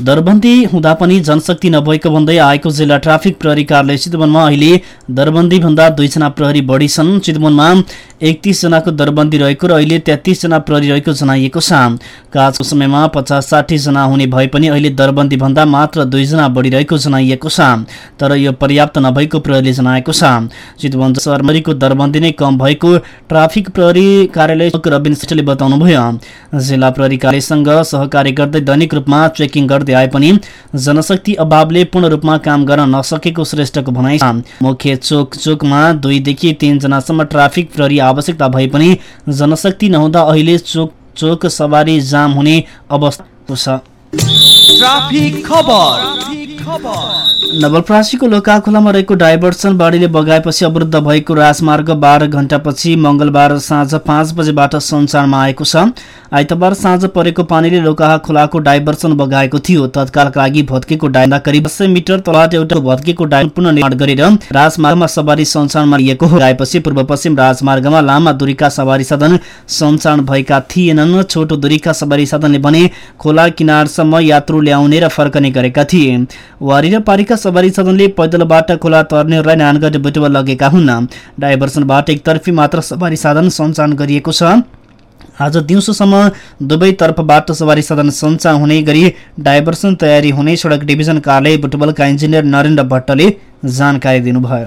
दरबन्दी हुँदा पनि जनशक्ति नभएको भन्दै आएको जिल्ला ट्राफिक प्रहरी कार्यालय चितवनमा अहिले दरबन्दीभन्दा दुईजना प्रहरी बढी छन्। चितवनमा एकतिसजनाको दरबन्दी रहेको र अहिले तेत्तिसजना प्रहरी रहेको जनाइएको छ। काजको समयमा पचास जना हुने भए पनि अहिले दरबन्दीभन्दा मात्र दुईजना बढी रहेको जनाइएको छ। तर यो पर्याप्त नभएको प्रहरीले जनाएको छ। चितवन शहरमरीको दरबन्दी नै कम भएको ट्राफिक प्रहरी कार्यालय रविन श्रेष्ठले बताउनुभयो। जिल्ला प्रहरी कार्यालयसँग सहकार्य गर्दै दैनिक रूपमा चेकिङ आए पनि जनशक्ति अभावले पूर्ण रूपमा काम गर्न नसकेको श्रेष्ठको भनाइ छ। मुख्य चोक चोकमा दुईदेखि तीनजनासम्म ट्राफिक प्रहरी आवश्यकता भए पनि जनशक्ति नहुँदा अहिले चोक चोक सवारी जाम हुने अवस्था छ। नवलप्रासीको लोकाखोलामा रहेको डाइभर्सन बाढीले बगाएपछि अवरुद्ध भएको राजमार्ग बाह्र घण्टापछि मंगलबार साँझ पाँच बजेबाट सञ्चारमा आएको छ। आइतबार साँझ परेको पानीले लोकाहा खोलाको डाइभर्सन बगाएको थियो। तत्कालका लागि भत्केको डाइभा करिब सय मिटर तलबाट एउटा भत्केको डाइभर पुनः निर्माण गरेर राजमार्गमा सवारी सञ्चालनमा लिएको हो। आएपछि पूर्व पश्चिम राजमार्गमा लामा दूरीका सवारी साधन सञ्चालन भएका थिएनन्। छोटो दूरीका सवारी साधनले भने खोला किनारसम्म यात्रु ल्याउने र फर्कने गरेका थिए। वारी र पारीका सवारी साधनले पैदलबाट खोला तर्नेहरूलाई नानगढ बुटुवा लगेका हुन्। डाइभर्सनबाट एकतर्फी मात्र सवारी साधन सञ्चालन गरिएको छ। आज दिउँसोसम्म दुवैतर्फबाट सवारी साधन सञ्चालन हुने गरी डाइभर्सन तयारी हुने सडक डिभिजन कार्यालय बुटबलका इन्जिनियर नरेन्द्र भट्टले जानकारी दिनुभयो।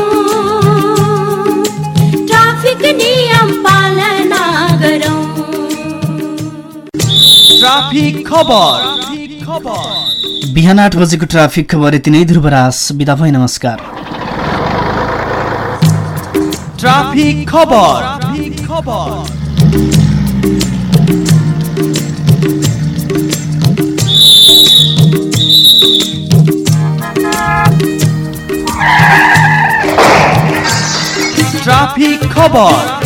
बिहान आठ बजेको ट्राफिक खबर यति नै ध्रुवराज बिदा भए नमस्कार ट्राफिक खबर ट्राफिक खबर